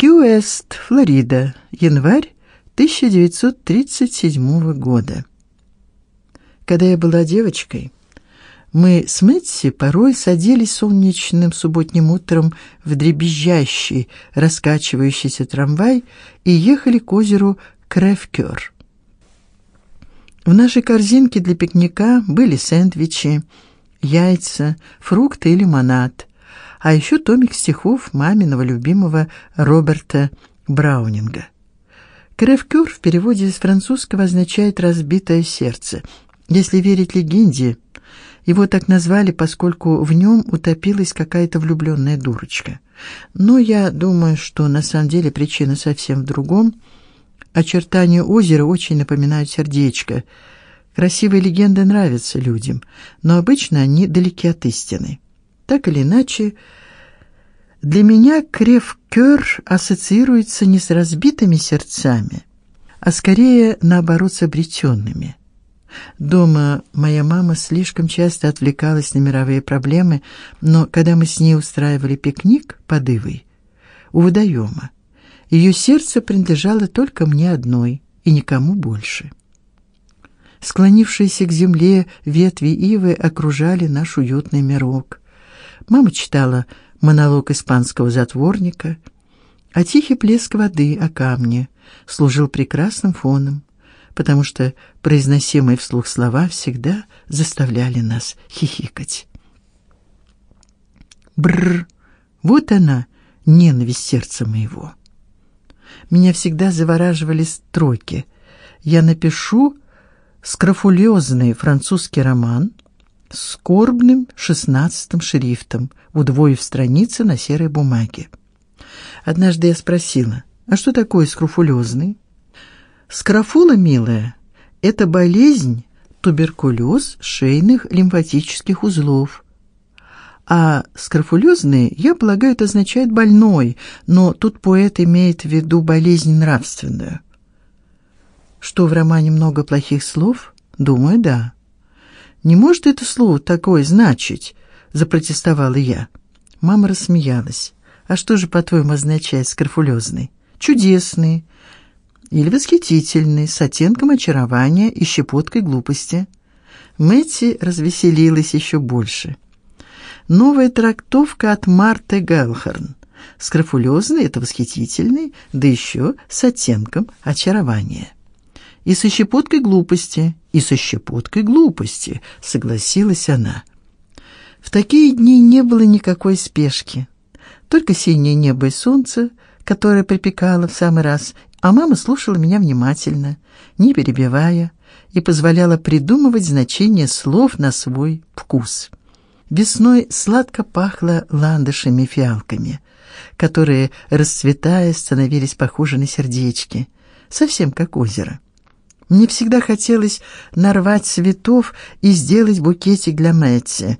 Кьюэст, Флорида, январь 1937 года. Когда я была девочкой, мы с Мэтси порой садились солнечным субботним утром в дребезжащий, раскачивающийся трамвай и ехали к озеру Кревкёр. В нашей корзинке для пикника были сэндвичи, яйца, фрукты и лимонад, а еще томик стихов маминого любимого Роберта Браунинга. Кревкёр в переводе с французского означает разбитое сердце. Если верить легенде, его так назвали, поскольку в нем утопилась какая-то влюбленная дурочка. Но я думаю, что на самом деле причина совсем в другом. Очертания озера очень напоминают сердечко. Красивые легенды нравятся людям, но обычно они далеки от истины. Так или иначе, для меня Кревкёр ассоциируется не с разбитыми сердцами, а скорее наоборот с обретенными. Дома моя мама слишком часто отвлекалась на мировые проблемы, но когда мы с ней устраивали пикник под ивой у водоема, ее сердце принадлежало только мне одной и никому больше. Склонившиеся к земле ветви ивы окружали наш уютный мирок. Мама читала монолог испанского затворника, а тихий плеск воды о камне служил прекрасным фоном потому что произносимые вслух слова всегда заставляли нас хихикать. Бр. Вот она, ненависть сердца моего. Меня всегда завораживали строки. Я напишу скрофулезный французский роман скорбным шестнадцатым шрифтом, удвоив страницы на серой бумаге. Однажды я спросила: "А что такое скрофулезный?" Скрофула, милая, это болезнь, туберкулез шейных лимфатических узлов. А скрофулезный, я полагаю, это означает больной, но тут поэт имеет в виду болезнь нравственную. Что в романе много плохих слов? Думаю, да. Не может это слово такое значить, запротестовала я. Мама рассмеялась. А что же, по-твоему, означает скрофулезный? Чудесный, или восхитительный, с оттенком очарования и щепоткой глупости. Мэтти развеселилась еще больше. Новая трактовка от Марты Гэлхерн. Скрофулезный это восхитительный, да еще с оттенком очарования. И со щепоткой глупости, и со щепоткой глупости, согласилась она. В такие дни не было никакой спешки. Только синее небо и солнце, которое припекало в самый раз, а мама слушала меня внимательно, не перебивая, и позволяла придумывать значение слов на свой вкус. Весной сладко пахло ландышами и фиалками, которые, расцветая, становились похожи на сердечки, совсем как озеро. Мне всегда хотелось нарвать цветов и сделать букетик для Мэтти,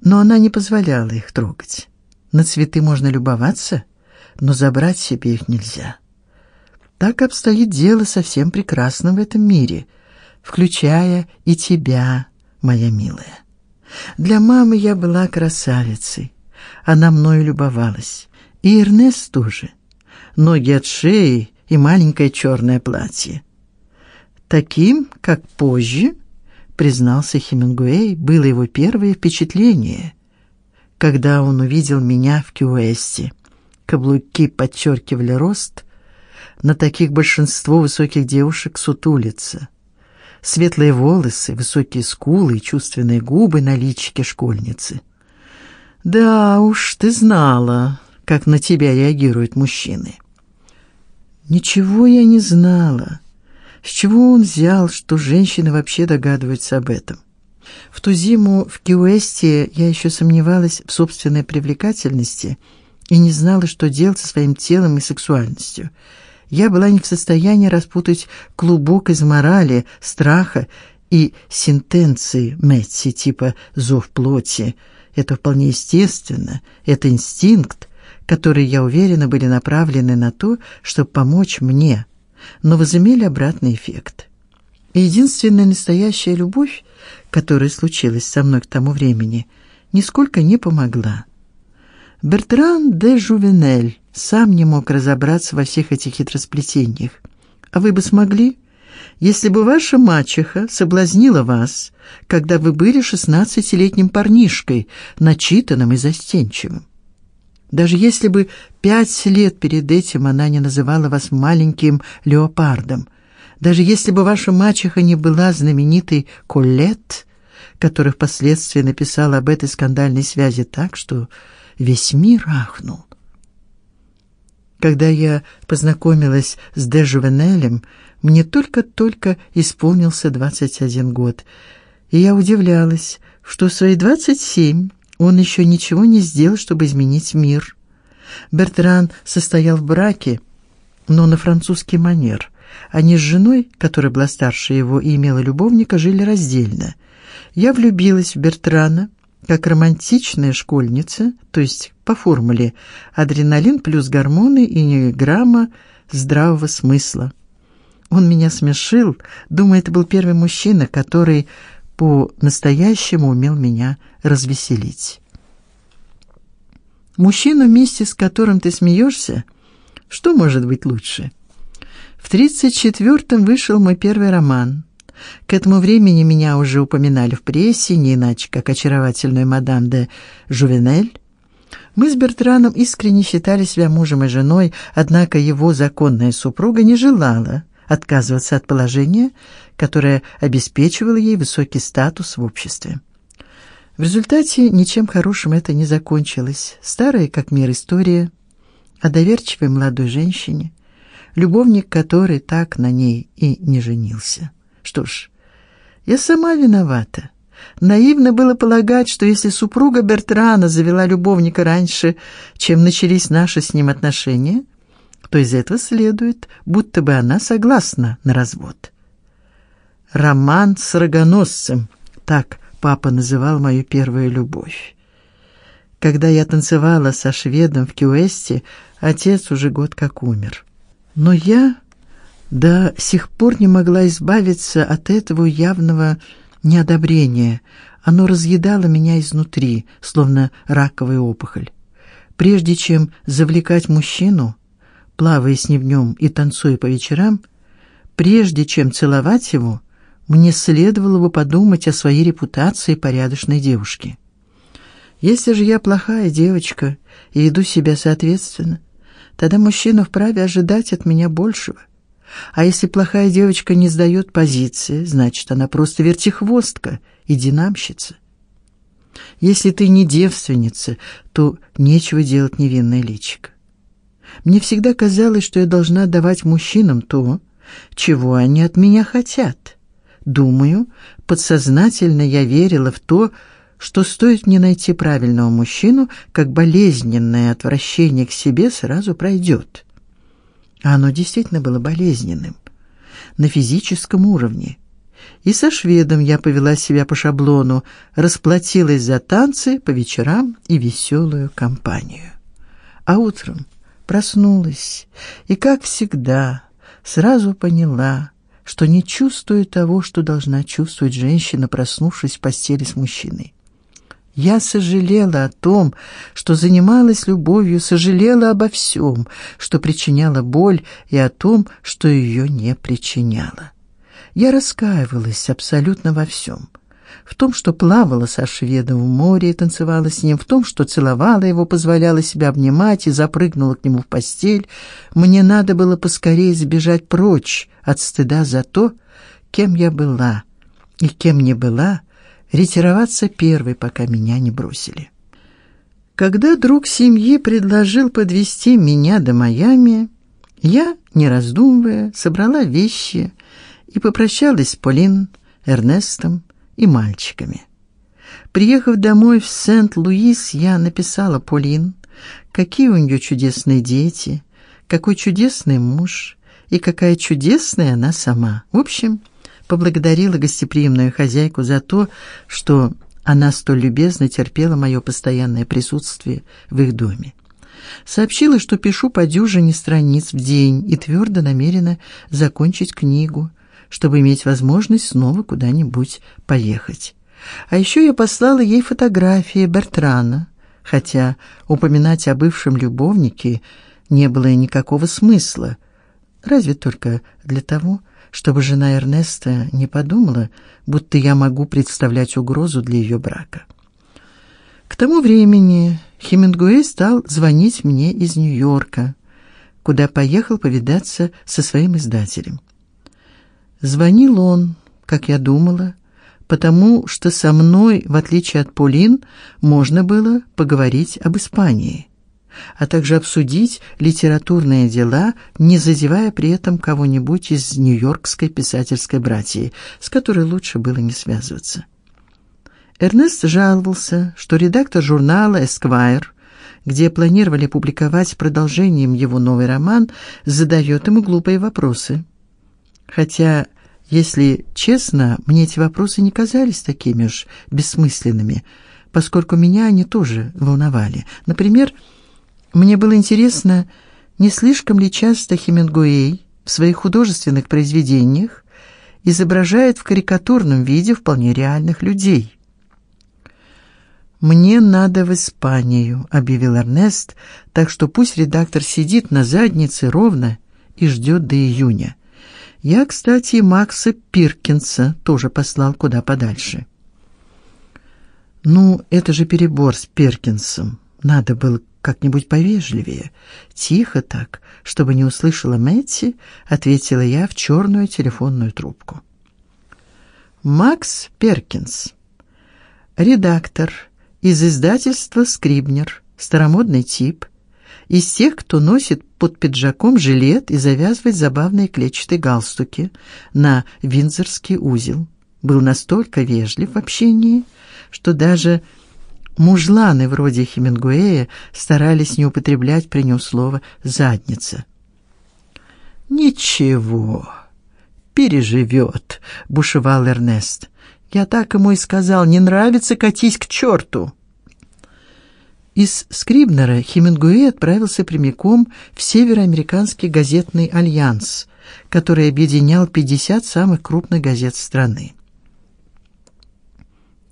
но она не позволяла их трогать. На цветы можно любоваться, но забрать себе их нельзя. Так обстоит дело со всем прекрасным в этом мире, включая и тебя, моя милая. Для мамы я была красавицей. Она мною любовалась. И Эрнест тоже. Ноги от шеи и маленькое черное платье. Таким, как позже, признался Хемингуэй, было его первое впечатление, когда он увидел меня в Кьюэсте. Каблуки подчеркивали рост, на таких большинство высоких девушек сутулится. Светлые волосы, высокие скулы и чувственные губы на личике школьницы. Да уж, ты знала, как на тебя реагируют мужчины. Ничего я не знала. С чего он взял, что женщины вообще догадываются об этом? В ту зиму в Киуэсте я еще сомневалась в собственной привлекательности и не знала, что делать со своим телом и сексуальностью я была не в состоянии распутать клубок из морали, страха и сентенции Мэтти типа зов плоти. Это вполне естественно, это инстинкт, которые, я уверена, были направлены на то, чтобы помочь мне, но возымели обратный эффект. Единственная настоящая любовь, которая случилась со мной к тому времени, нисколько не помогла. Бертран де Жувенель сам не мог разобраться во всех этих хитросплетениях. А вы бы смогли, если бы ваша мачеха соблазнила вас, когда вы были шестнадцатилетним парнишкой, начитанным и застенчивым. Даже если бы пять лет перед этим она не называла вас маленьким леопардом, даже если бы ваша мачеха не была знаменитой Коллет, которая впоследствии написала об этой скандальной связи так, что весь мир ахнул. Когда я познакомилась с де Жувенелем, мне только-только исполнился 21 год, и я удивлялась, что в свои 27 он еще ничего не сделал, чтобы изменить мир. Бертран состоял в браке, но на французский манер. Они с женой, которая была старше его и имела любовника, жили раздельно. Я влюбилась в Бертрана как романтичная школьница, то есть по формуле адреналин плюс гормоны и ни грамма здравого смысла. Он меня смешил, думаю, это был первый мужчина, который по-настоящему умел меня развеселить. Мужчина, вместе с которым ты смеешься, что может быть лучше? В тридцать четвертом вышел мой первый роман. К этому времени меня уже упоминали в прессе, не иначе как очаровательную мадам де Жувенель. Мы с Бертраном искренне считали себя мужем и женой, однако его законная супруга не желала отказываться от положения, которое обеспечивало ей высокий статус в обществе. В результате ничем хорошим это не закончилось. Старая как мир история о доверчивой молодой женщине, любовник которой так на ней и не женился. Что ж, я сама виновата. Наивно было полагать, что если супруга Бертрана завела любовника раньше, чем начались наши с ним отношения, то из этого следует, будто бы она согласна на развод. Роман с рогоносцем, так папа называл мою первую любовь. Когда я танцевала со шведом в Кюэсте, отец уже год как умер. Но я до сих пор не могла избавиться от этого явного неодобрения. Оно разъедало меня изнутри, словно раковая опухоль. Прежде чем завлекать мужчину, плавая с ним днем и танцуя по вечерам, прежде чем целовать его, мне следовало бы подумать о своей репутации порядочной девушки. Если же я плохая девочка и веду себя соответственно, тогда мужчина вправе ожидать от меня большего. А если плохая девочка не сдает позиции, значит, она просто вертихвостка и динамщица. Если ты не девственница, то нечего делать невинное личико. Мне всегда казалось, что я должна давать мужчинам то, чего они от меня хотят. Думаю, подсознательно я верила в то, что стоит мне найти правильного мужчину, как болезненное отвращение к себе сразу пройдет. А оно действительно было болезненным на физическом уровне. И со шведом я повела себя по шаблону, расплатилась за танцы по вечерам и веселую компанию. А утром проснулась и, как всегда, сразу поняла, что не чувствую того, что должна чувствовать женщина, проснувшись в постели с мужчиной. Я сожалела о том, что занималась любовью, сожалела обо всем, что причиняло боль, и о том, что ее не причиняло. Я раскаивалась абсолютно во всем в том, что плавала со шведом в море и танцевала с ним, в том, что целовала его, позволяла себя обнимать и запрыгнула к нему в постель. Мне надо было поскорее сбежать прочь от стыда за то, кем я была и кем не была, ретироваться первой, пока меня не бросили. Когда друг семьи предложил подвести меня до Майами, я, не раздумывая, собрала вещи и попрощалась с Полин, Эрнестом и мальчиками. Приехав домой в Сент-Луис, я написала Полин, какие у нее чудесные дети, какой чудесный муж и какая чудесная она сама. В общем, поблагодарила гостеприимную хозяйку за то, что она столь любезно терпела мое постоянное присутствие в их доме. Сообщила, что пишу по дюжине страниц в день и твердо намерена закончить книгу, чтобы иметь возможность снова куда-нибудь поехать. А еще я послала ей фотографии Бертрана, хотя упоминать о бывшем любовнике не было никакого смысла, разве только для того, чтобы жена Эрнеста не подумала, будто я могу представлять угрозу для ее брака. К тому времени Хемингуэй стал звонить мне из Нью-Йорка, куда поехал повидаться со своим издателем. Звонил он, как я думала, потому что со мной, в отличие от Полин, можно было поговорить об Испании, а также обсудить литературные дела, не задевая при этом кого-нибудь из нью-йоркской писательской братьи, с которой лучше было не связываться. Эрнест жаловался, что редактор журнала Esquire, где планировали публиковать продолжением его новый роман, задает ему глупые вопросы. Хотя, если честно, мне эти вопросы не казались такими уж бессмысленными, поскольку меня они тоже волновали. Например, мне было интересно, не слишком ли часто Хемингуэй в своих художественных произведениях изображает в карикатурном виде вполне реальных людей. Мне надо в Испанию, объявил Эрнест, так что пусть редактор сидит на заднице ровно и ждет до июня. Я, кстати, Макса Пиркинса тоже послал куда подальше. Ну, это же перебор с Пиркинсом. Надо было как-нибудь повежливее, тихо так, чтобы не услышала Мэтти, ответила я в черную телефонную трубку. Макс Перкинс, редактор из издательства Скрибнер, старомодный тип, из тех, кто носит под пиджаком жилет и завязывает забавные клетчатые галстуки на виндзорский узел. Был настолько вежлив в общении, что даже мужланы вроде Хемингуэя старались не употреблять при нем слово задница. Ничего, переживет», — бушевал Эрнест. Я так ему и сказал: "Не нравится, катись к черту!» Из Скрибнера Хемингуэй отправился прямиком в Североамериканский газетный альянс, который объединял 50 самых крупных газет страны.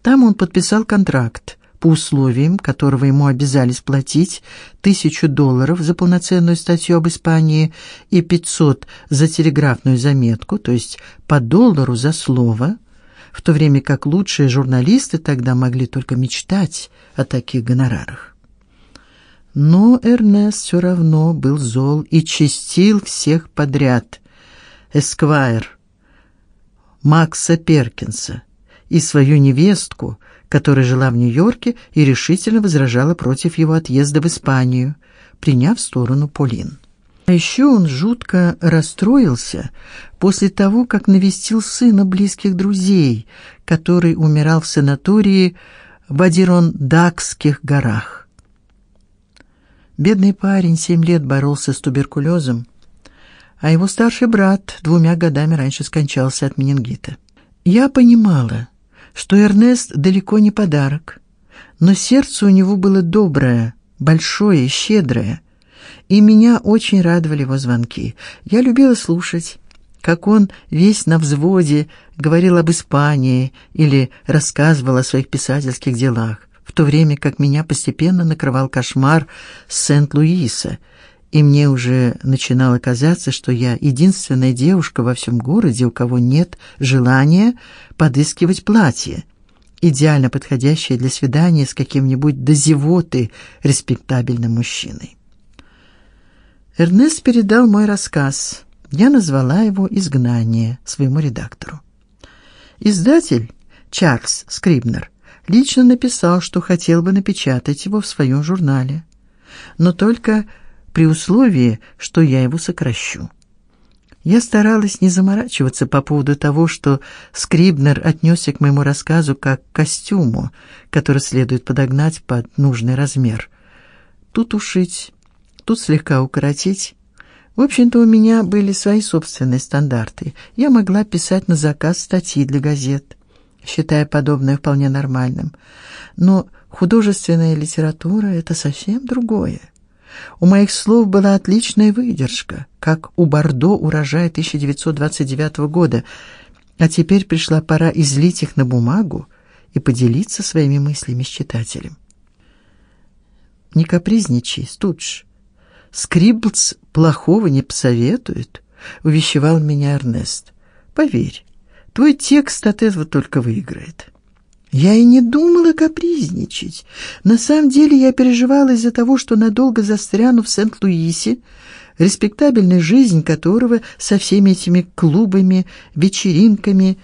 Там он подписал контракт, по условиям которого ему обязались платить тысячу долларов за полноценную статью об Испании и 500 за телеграфную заметку, то есть по доллару за слово, в то время как лучшие журналисты тогда могли только мечтать о таких гонорарах. Но Эрнест все равно был зол и чистил всех подряд. Эсквайр, Макса Перкинса и свою невестку, которая жила в Нью-Йорке и решительно возражала против его отъезда в Испанию, приняв сторону Полин. А еще он жутко расстроился после того, как навестил сына близких друзей, который умирал в санатории в Адирондакских горах. Бедный парень семь лет боролся с туберкулезом, а его старший брат двумя годами раньше скончался от менингита. Я понимала, что Эрнест далеко не подарок, но сердце у него было доброе, большое и щедрое и меня очень радовали его звонки. Я любила слушать, как он весь на взводе говорил об Испании или рассказывал о своих писательских делах, то время как меня постепенно накрывал кошмар Сент-Луиса, и мне уже начинало казаться, что я единственная девушка во всем городе, у кого нет желания подыскивать платье, идеально подходящее для свидания с каким-нибудь до зевоты респектабельным мужчиной. Эрнест передал мой рассказ. Я назвала его Изгнание своему редактору. Издатель Чарльз Скрибнер лично написал, что хотел бы напечатать его в своем журнале, но только при условии, что я его сокращу. Я старалась не заморачиваться по поводу того, что Скрибнер отнесся к моему рассказу как к костюму, который следует подогнать под нужный размер. Тут ушить, тут слегка укоротить. В общем-то, у меня были свои собственные стандарты. Я могла писать на заказ статьи для газет, считая подобное вполне нормальным. Но художественная литература это совсем другое. У моих слов была отличная выдержка, как у Бордо урожая 1929 года. А теперь пришла пора излить их на бумагу и поделиться своими мыслями с читателем. Не капризничай, Студж. Скриблс плохого не посоветует, увещевал меня Эрнест. Поверь, твой текст от этого только выиграет. Я и не думала капризничать. На самом деле я переживала из-за того, что надолго застряну в Сент-Луисе, респектабельная жизнь которого со всеми этими клубами, вечеринками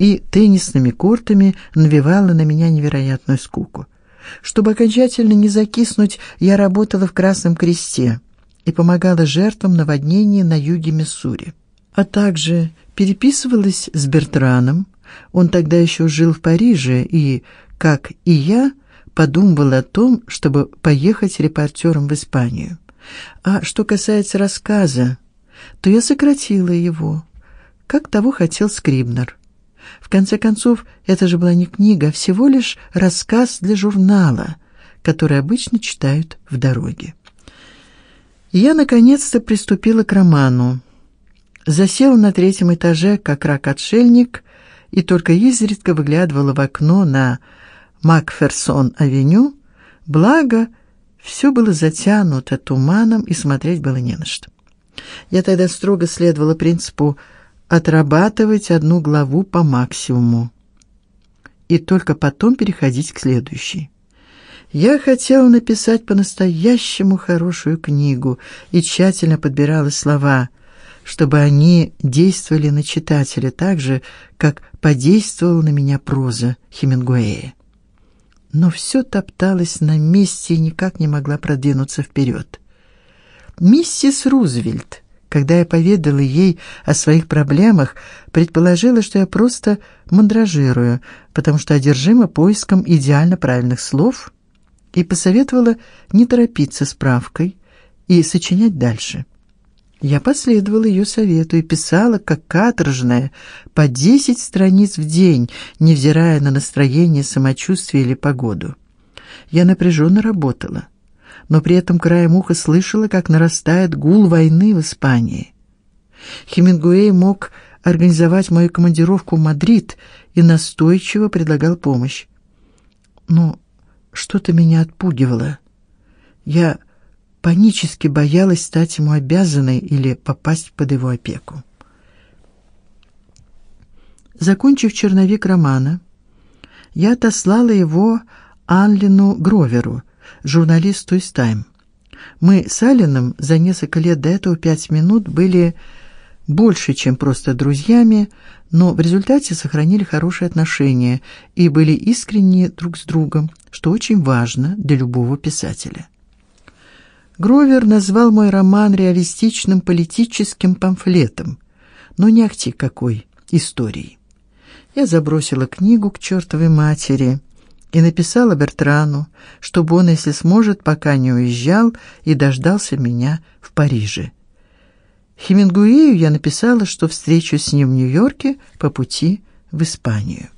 и теннисными кортами навевала на меня невероятную скуку. Чтобы окончательно не закиснуть, я работала в Красном Кресте и помогала жертвам наводнения на юге Миссури, а также переписывалась с Бертраном. Он тогда еще жил в Париже и, как и я, подумывал о том, чтобы поехать репортером в Испанию. А что касается рассказа, то я сократила его, как того хотел Скрибнер. В конце концов, это же была не книга, а всего лишь рассказ для журнала, который обычно читают в дороге. я наконец-то приступила к роману. Засела на третьем этаже, как рак-отшельник, и только изредка выглядывала в окно на Макферсон-авеню, благо все было затянуто туманом и смотреть было не на что. Я тогда строго следовала принципу отрабатывать одну главу по максимуму и только потом переходить к следующей. Я хотела написать по-настоящему хорошую книгу и тщательно подбирала слова, чтобы они действовали на читателя так же, как подействовала на меня проза Хемингуэя но все топталось на месте и никак не могла продвинуться вперед. Миссис Рузвельт, когда я поведала ей о своих проблемах, предположила, что я просто мандражирую, потому что одержима поиском идеально правильных слов, и посоветовала не торопиться с правкой и сочинять дальше. Я последовала ее совету и писала как каторжная по десять страниц в день, невзирая на настроение, самочувствие или погоду. Я напряженно работала, но при этом краем уха слышала, как нарастает гул войны в Испании. Хемингуэй мог организовать мою командировку в Мадрид и настойчиво предлагал помощь. Но что-то меня отпугивало. Я панически боялась стать ему обязанной или попасть под его опеку. Закончив черновик романа, я отослала его Анлину Гроверу, журналисту из Time. Мы с Алленом за несколько лет до этого пять минут были больше, чем просто друзьями, но в результате сохранили хорошие отношения и были искренни друг с другом, что очень важно для любого писателя. Гровер назвал мой роман реалистичным политическим памфлетом, но не ахти какой историей. Я забросила книгу к чертовой матери и написала Бертрану, чтобы он, если сможет, пока не уезжал и дождался меня в Париже. Хемингуэю я написала, что встречусь с ним в Нью-Йорке по пути в Испанию.